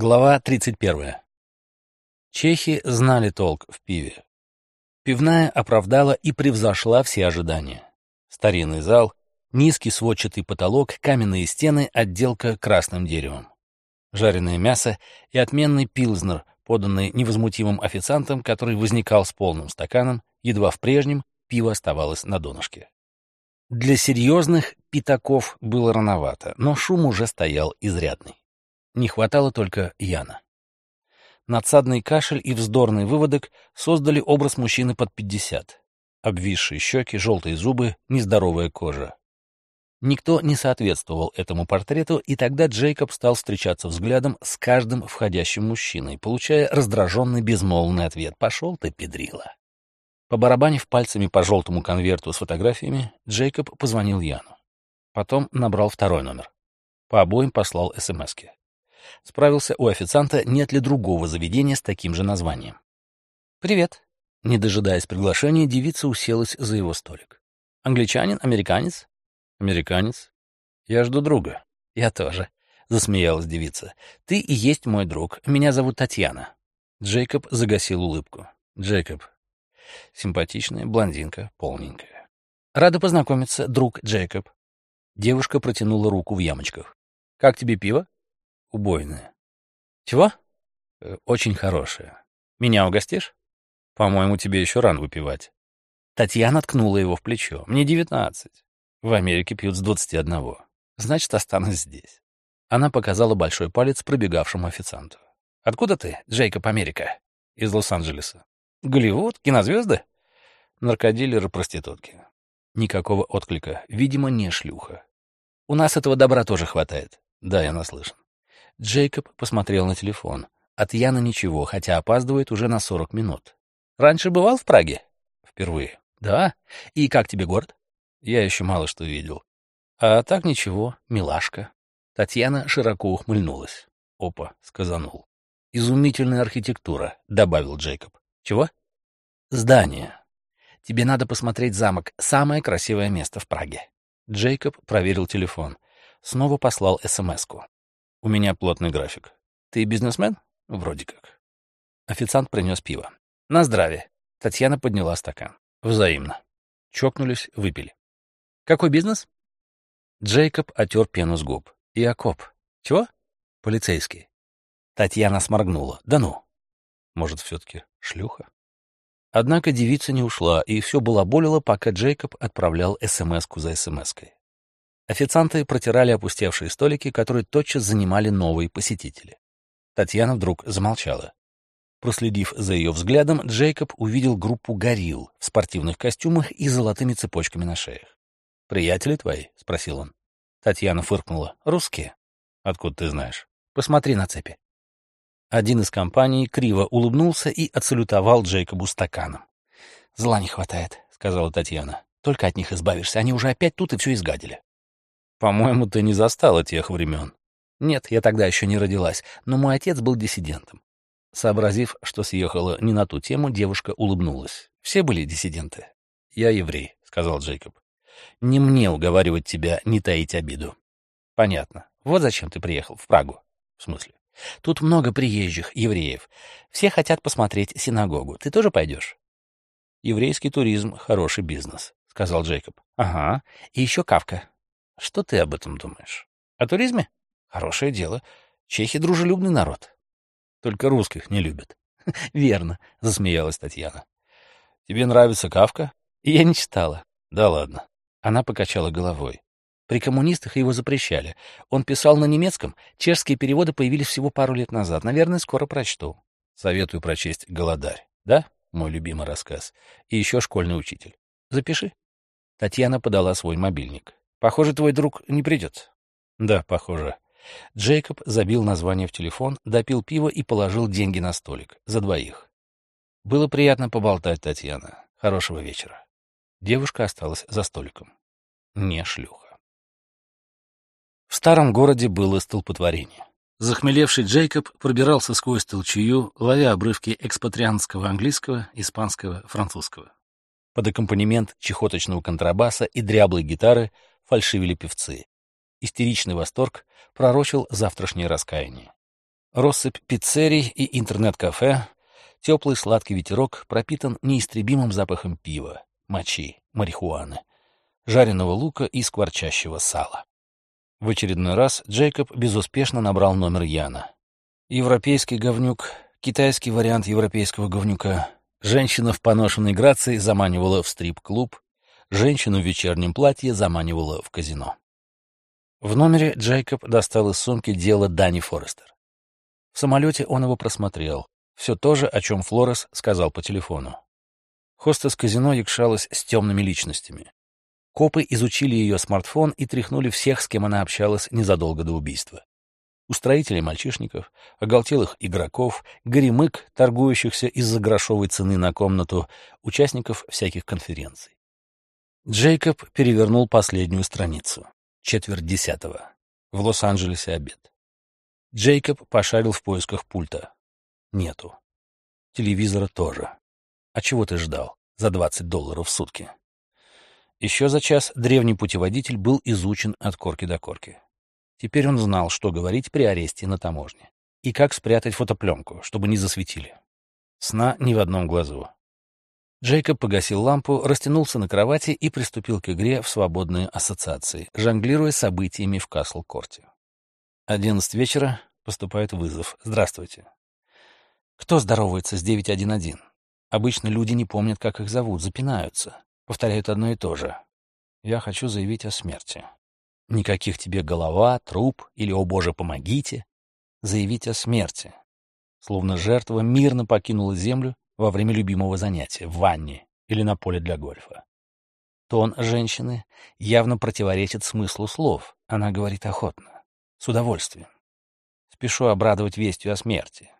Глава 31. Чехи знали толк в пиве. Пивная оправдала и превзошла все ожидания. Старинный зал, низкий сводчатый потолок, каменные стены, отделка красным деревом. Жареное мясо и отменный пилзнер, поданный невозмутимым официантом, который возникал с полным стаканом, едва в прежнем пиво оставалось на донышке. Для серьезных пятаков было рановато, но шум уже стоял изрядный. Не хватало только Яна. Надсадный кашель и вздорный выводок создали образ мужчины под пятьдесят. Обвисшие щеки, желтые зубы, нездоровая кожа. Никто не соответствовал этому портрету, и тогда Джейкоб стал встречаться взглядом с каждым входящим мужчиной, получая раздраженный безмолвный ответ «Пошел ты, педрила». Побарабанив пальцами по желтому конверту с фотографиями, Джейкоб позвонил Яну. Потом набрал второй номер. По обоим послал СМСки. Справился у официанта, нет ли другого заведения с таким же названием. «Привет». Не дожидаясь приглашения, девица уселась за его столик. «Англичанин? Американец?» «Американец. Я жду друга». «Я тоже», — засмеялась девица. «Ты и есть мой друг. Меня зовут Татьяна». Джейкоб загасил улыбку. «Джейкоб. Симпатичная блондинка, полненькая. Рада познакомиться, друг Джейкоб». Девушка протянула руку в ямочках. «Как тебе пиво?» Убойная. Чего? Э, очень хорошая. Меня угостишь? По-моему, тебе еще рано выпивать. Татьяна ткнула его в плечо. Мне девятнадцать. В Америке пьют с двадцати одного. Значит, останусь здесь. Она показала большой палец пробегавшему официанту. «Откуда ты, Джейкоб Америка?» «Из Лос-Анджелеса». «Голливуд? Кинозвезды?» «Наркодилеры, проститутки». Никакого отклика. Видимо, не шлюха. «У нас этого добра тоже хватает». «Да, я наслышан». Джейкоб посмотрел на телефон. От Яна ничего, хотя опаздывает уже на 40 минут. «Раньше бывал в Праге?» «Впервые». «Да? И как тебе город?» «Я еще мало что видел». «А так ничего, милашка». Татьяна широко ухмыльнулась. «Опа», — сказанул. «Изумительная архитектура», — добавил Джейкоб. «Чего?» «Здание. Тебе надо посмотреть замок. Самое красивое место в Праге». Джейкоб проверил телефон. Снова послал СМС-ку. У меня плотный график. Ты бизнесмен? Вроде как. Официант принес пиво. На здравие. Татьяна подняла стакан. Взаимно. Чокнулись, выпили. Какой бизнес? Джейкоб отер пену с губ. Якоб. Чего? Полицейский. Татьяна сморгнула. Да ну. Может, все-таки шлюха? Однако девица не ушла, и все было болело, пока Джейкоб отправлял СМС-ку за СМС-кой. Официанты протирали опустевшие столики, которые тотчас занимали новые посетители. Татьяна вдруг замолчала. Проследив за ее взглядом, Джейкоб увидел группу горилл в спортивных костюмах и золотыми цепочками на шеях. «Приятели твои?» — спросил он. Татьяна фыркнула. «Русские». «Откуда ты знаешь?» «Посмотри на цепи». Один из компаний криво улыбнулся и отсалютовал Джейкобу стаканом. «Зла не хватает», — сказала Татьяна. «Только от них избавишься. Они уже опять тут и все изгадили». По-моему, ты не застала тех времен. Нет, я тогда еще не родилась, но мой отец был диссидентом. Сообразив, что съехала не на ту тему, девушка улыбнулась. Все были диссиденты. «Я еврей», — сказал Джейкоб. «Не мне уговаривать тебя не таить обиду». «Понятно. Вот зачем ты приехал в Прагу». «В смысле?» «Тут много приезжих, евреев. Все хотят посмотреть синагогу. Ты тоже пойдешь?» «Еврейский туризм — хороший бизнес», — сказал Джейкоб. «Ага. И еще Кавка. Что ты об этом думаешь? О туризме? Хорошее дело. Чехи — дружелюбный народ. Только русских не любят. Верно, — засмеялась Татьяна. Тебе нравится Кавка? Я не читала. Да ладно. Она покачала головой. При коммунистах его запрещали. Он писал на немецком. Чешские переводы появились всего пару лет назад. Наверное, скоро прочту. Советую прочесть «Голодарь». Да? Мой любимый рассказ. И еще «Школьный учитель». Запиши. Татьяна подала свой мобильник. Похоже, твой друг не придет. Да, похоже. Джейкоб забил название в телефон, допил пиво и положил деньги на столик. За двоих. Было приятно поболтать, Татьяна. Хорошего вечера. Девушка осталась за столиком. Не шлюха. В старом городе было столпотворение. Захмелевший Джейкоб пробирался сквозь толчую, ловя обрывки экспатрианского английского, испанского, французского. Под аккомпанемент чехоточного контрабаса и дряблой гитары фальшивили певцы. Истеричный восторг пророчил завтрашнее раскаяние. Россыпь пиццерий и интернет-кафе, теплый сладкий ветерок пропитан неистребимым запахом пива, мочи, марихуаны, жареного лука и скворчащего сала. В очередной раз Джейкоб безуспешно набрал номер Яна. Европейский говнюк, китайский вариант европейского говнюка. Женщина в поношенной грации заманивала в стрип-клуб, женщину в вечернем платье заманивала в казино. В номере Джейкоб достал из сумки дело Дани Форестер. В самолете он его просмотрел. Все то же, о чем Флорес сказал по телефону. Хостес казино якшалась с темными личностями. Копы изучили ее смартфон и тряхнули всех, с кем она общалась незадолго до убийства. Устроителей мальчишников, оголтелых игроков, горемык, торгующихся из-за грошовой цены на комнату, участников всяких конференций. Джейкоб перевернул последнюю страницу. Четверть десятого. В Лос-Анджелесе обед. Джейкоб пошарил в поисках пульта. Нету. Телевизора тоже. А чего ты ждал за 20 долларов в сутки? Еще за час древний путеводитель был изучен от корки до корки. Теперь он знал, что говорить при аресте на таможне. И как спрятать фотопленку, чтобы не засветили. Сна ни в одном глазу. Джейкоб погасил лампу, растянулся на кровати и приступил к игре в свободные ассоциации, жонглируя событиями в Касл-Корте. Одиннадцать вечера поступает вызов. Здравствуйте. Кто здоровается с 911? Обычно люди не помнят, как их зовут, запинаются. Повторяют одно и то же. Я хочу заявить о смерти. Никаких тебе голова, труп или «О Боже, помогите!» Заявить о смерти. Словно жертва мирно покинула землю во время любимого занятия, в ванне или на поле для гольфа. Тон женщины явно противоречит смыслу слов. Она говорит охотно. С удовольствием. Спешу обрадовать вестью о смерти.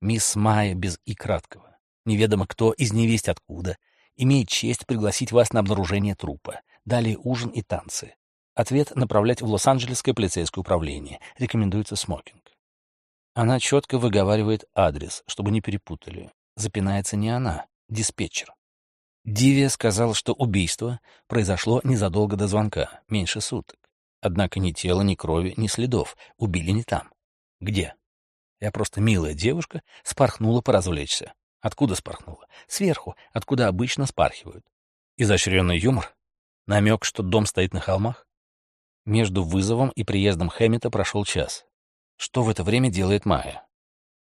Мисс Майя без и краткого. Неведомо кто, из невесть откуда, имеет честь пригласить вас на обнаружение трупа. Далее ужин и танцы. Ответ направлять в Лос-Анджелесское полицейское управление. Рекомендуется смокинг. Она четко выговаривает адрес, чтобы не перепутали. Запинается не она, диспетчер. Дивия сказал, что убийство произошло незадолго до звонка, меньше суток. Однако ни тела, ни крови, ни следов. Убили не там. Где? Я просто милая девушка, спорхнула поразвлечься. Откуда спорхнула? Сверху, откуда обычно спархивают. Изощренный юмор? Намек, что дом стоит на холмах? Между вызовом и приездом Хэммета прошел час. Что в это время делает Майя?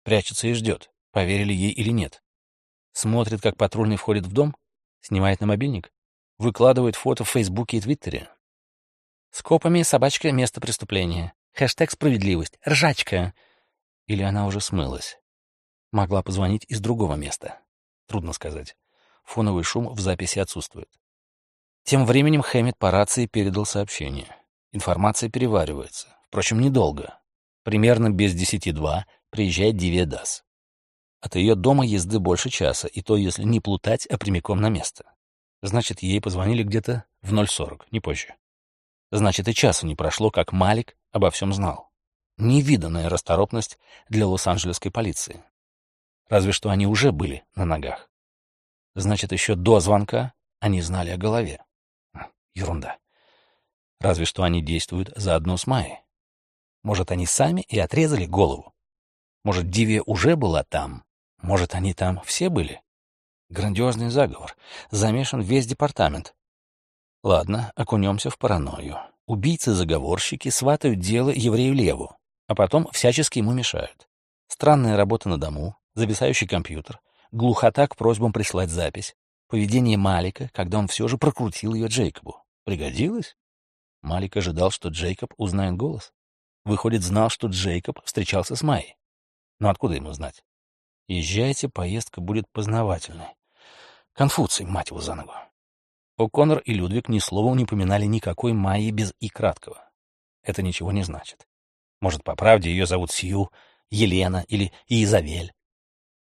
Прячется и ждет, поверили ей или нет. Смотрит, как патрульный входит в дом, снимает на мобильник, выкладывает фото в Фейсбуке и Твиттере, с копами собачка — место преступления. Хэштег «Справедливость». Ржачка. Или она уже смылась. Могла позвонить из другого места. Трудно сказать. Фоновый шум в записи отсутствует. Тем временем Хэммит по рации передал сообщение. Информация переваривается. Впрочем, недолго. Примерно без десяти два приезжает Дивия Дас. От ее дома езды больше часа, и то, если не плутать, а прямиком на место. Значит, ей позвонили где-то в 0.40, не позже. Значит, и часу не прошло, как Малик обо всем знал. Невиданная расторопность для лос-анджелесской полиции. Разве что они уже были на ногах. Значит, еще до звонка они знали о голове. Ерунда. Разве что они действуют заодно с Майей. Может, они сами и отрезали голову. Может, Дивия уже была там. Может, они там все были. Грандиозный заговор. Замешан весь департамент. Ладно, окунемся в паранойю. Убийцы-заговорщики сватают дело еврею Леву, а потом всячески ему мешают. Странная работа на дому, зависающий компьютер, глухота к просьбам прислать запись, поведение Малика, когда он все же прокрутил ее Джейкобу. Пригодилось? Малик ожидал, что Джейкоб узнает голос. Выходит, знал, что Джейкоб встречался с Майей. Но откуда ему знать? Езжайте, поездка будет познавательной. Конфуций, мать его за ногу. О'Коннор и Людвиг ни словом не поминали никакой Майи без «и» краткого. Это ничего не значит. Может, по правде ее зовут Сью, Елена или Изавель.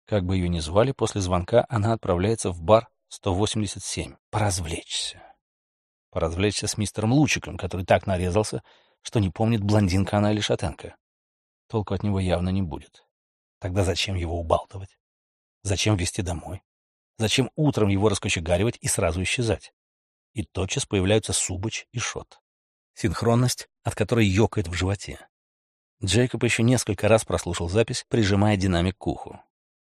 Как бы ее ни звали, после звонка она отправляется в бар 187. Поразвлечься. Поразвлечься с мистером Лучиком, который так нарезался, что не помнит, блондинка она или шатенка. Толку от него явно не будет. Тогда зачем его убалтывать? Зачем везти домой? Зачем утром его раскочегаривать и сразу исчезать? И тотчас появляются Субач и Шот. Синхронность, от которой ёкает в животе. Джейкоб еще несколько раз прослушал запись, прижимая динамик к уху.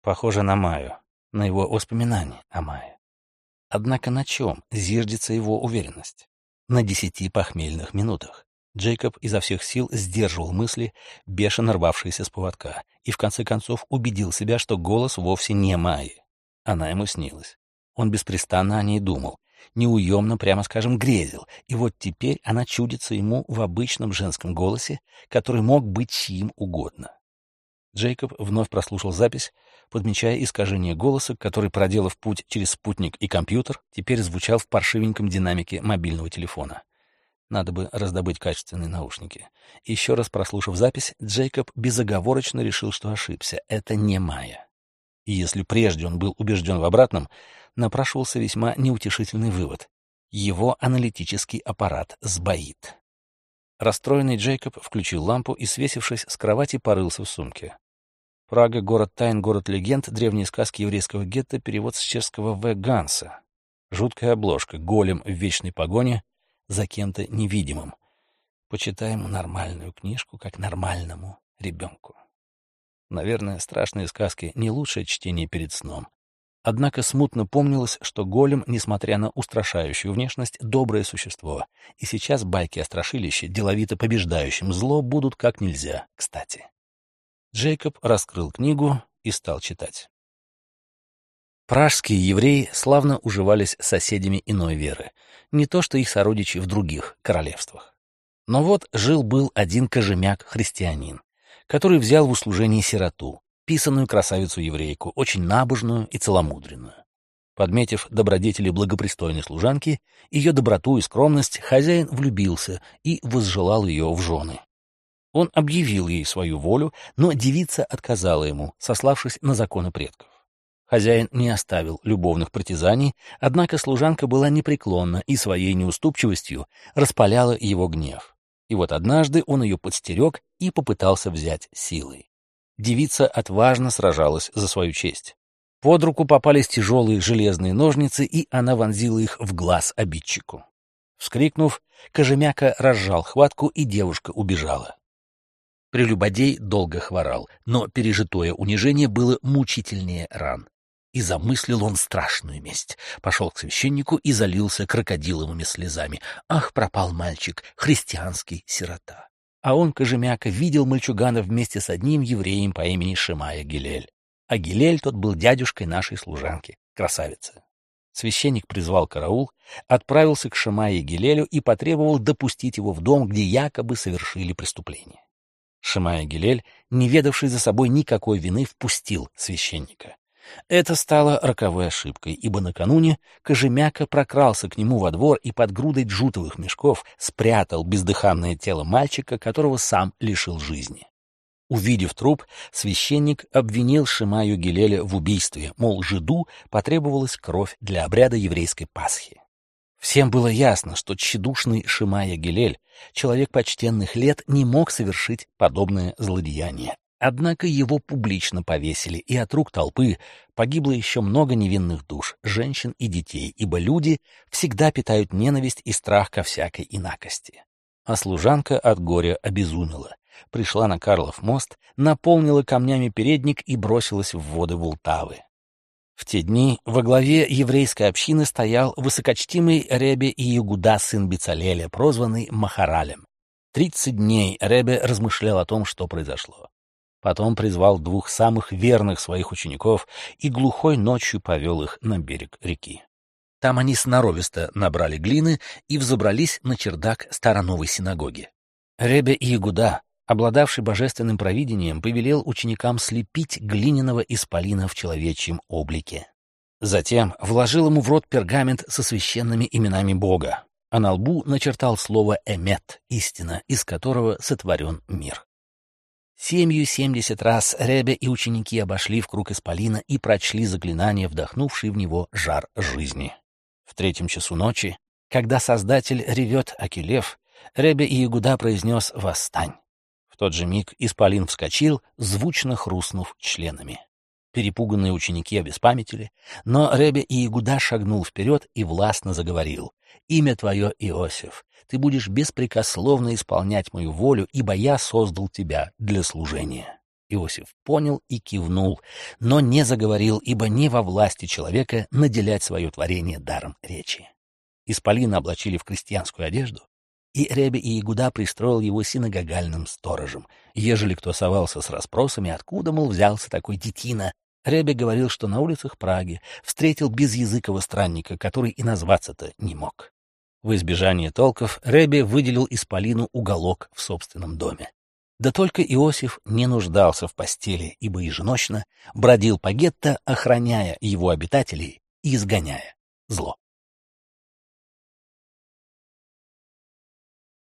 Похоже на Майю, на его воспоминания о Майе. Однако на чем зиждется его уверенность? На десяти похмельных минутах. Джейкоб изо всех сил сдерживал мысли, бешено рвавшиеся с поводка, и в конце концов убедил себя, что голос вовсе не Майи. Она ему снилась. Он беспрестанно о ней думал, неуемно, прямо скажем, грезил, и вот теперь она чудится ему в обычном женском голосе, который мог быть чьим угодно. Джейкоб вновь прослушал запись, подмечая искажение голоса, который, проделав путь через спутник и компьютер, теперь звучал в паршивеньком динамике мобильного телефона. Надо бы раздобыть качественные наушники. Еще раз прослушав запись, Джейкоб безоговорочно решил, что ошибся. Это не Майя. И если прежде он был убежден в обратном, напрашивался весьма неутешительный вывод. Его аналитический аппарат сбоит. Расстроенный Джейкоб включил лампу и, свесившись с кровати, порылся в сумке. Прага — город тайн, город легенд, древние сказки еврейского гетто, перевод с чешского В. Ганса. Жуткая обложка, голем в вечной погоне, за кем-то невидимым. Почитаем нормальную книжку, как нормальному ребенку. Наверное, страшные сказки — не лучшее чтение перед сном. Однако смутно помнилось, что голем, несмотря на устрашающую внешность, доброе существо, и сейчас байки о страшилище, деловито побеждающем зло, будут как нельзя кстати. Джейкоб раскрыл книгу и стал читать. Пражские евреи славно уживались с соседями иной веры, не то что их сородичи в других королевствах. Но вот жил-был один кожемяк-христианин, который взял в услужение сироту, писанную красавицу-еврейку, очень набожную и целомудренную. Подметив добродетели благопристойной служанки, ее доброту и скромность, хозяин влюбился и возжелал ее в жены. Он объявил ей свою волю, но девица отказала ему, сославшись на законы предков. Хозяин не оставил любовных притязаний, однако служанка была непреклонна и своей неуступчивостью распаляла его гнев. И вот однажды он ее подстерег и попытался взять силой. Девица отважно сражалась за свою честь. Под руку попались тяжелые железные ножницы, и она вонзила их в глаз обидчику. Вскрикнув, Кожемяка разжал хватку, и девушка убежала. Прелюбодей долго хворал, но пережитое унижение было мучительнее ран. И замыслил он страшную месть. Пошел к священнику и залился крокодиловыми слезами. Ах, пропал мальчик, христианский сирота. А он, Кожемяка, видел мальчугана вместе с одним евреем по имени Шимая Гилель. А Гилель тот был дядюшкой нашей служанки, красавицы. Священник призвал караул, отправился к Шимае Гилелю и потребовал допустить его в дом, где якобы совершили преступление. Шимая Гилель, не ведавший за собой никакой вины, впустил священника. Это стало роковой ошибкой, ибо накануне Кожемяка прокрался к нему во двор и под грудой джутовых мешков спрятал бездыханное тело мальчика, которого сам лишил жизни. Увидев труп, священник обвинил Шимаю Гилеля в убийстве, мол, жиду потребовалась кровь для обряда еврейской Пасхи. Всем было ясно, что тщедушный Шимая Гилель, человек почтенных лет, не мог совершить подобное злодеяние. Однако его публично повесили, и от рук толпы погибло еще много невинных душ, женщин и детей, ибо люди всегда питают ненависть и страх ко всякой инакости. А служанка от горя обезумела, пришла на Карлов мост, наполнила камнями передник и бросилась в воды Вултавы. В те дни во главе еврейской общины стоял высокочтимый Ребе Иегуда, сын Бицалеля, прозванный Махаралем. Тридцать дней Ребе размышлял о том, что произошло. Потом призвал двух самых верных своих учеников и глухой ночью повел их на берег реки. Там они сноровисто набрали глины и взобрались на чердак староновой синагоги. Ребе и Ягуда, обладавший божественным провидением, повелел ученикам слепить глиняного исполина в человечьем облике. Затем вложил ему в рот пергамент со священными именами Бога, а на лбу начертал слово «эмет» — истина, из которого сотворен мир. Семью семьдесят раз Ребе и ученики обошли в круг исполина и прочли заклинание, вдохнувший в него жар жизни. В третьем часу ночи, когда Создатель ревет Акилев, Ребе и Ягуда произнес «Восстань». В тот же миг исполин вскочил, звучно хрустнув членами. Перепуганные ученики обеспамятили, но Ребе и Игуда шагнул вперед и властно заговорил. «Имя твое Иосиф, ты будешь беспрекословно исполнять мою волю, ибо я создал тебя для служения». Иосиф понял и кивнул, но не заговорил, ибо не во власти человека наделять свое творение даром речи. Исполина облачили в крестьянскую одежду, и Ребе и Игуда пристроил его синагогальным сторожем. Ежели кто совался с расспросами, откуда, мол, взялся такой детина, Ребе говорил, что на улицах Праги встретил безязыкого странника, который и назваться-то не мог. В избежание толков Ребе выделил Исполину уголок в собственном доме. Да только Иосиф не нуждался в постели, ибо еженочно бродил по гетто, охраняя его обитателей и изгоняя зло.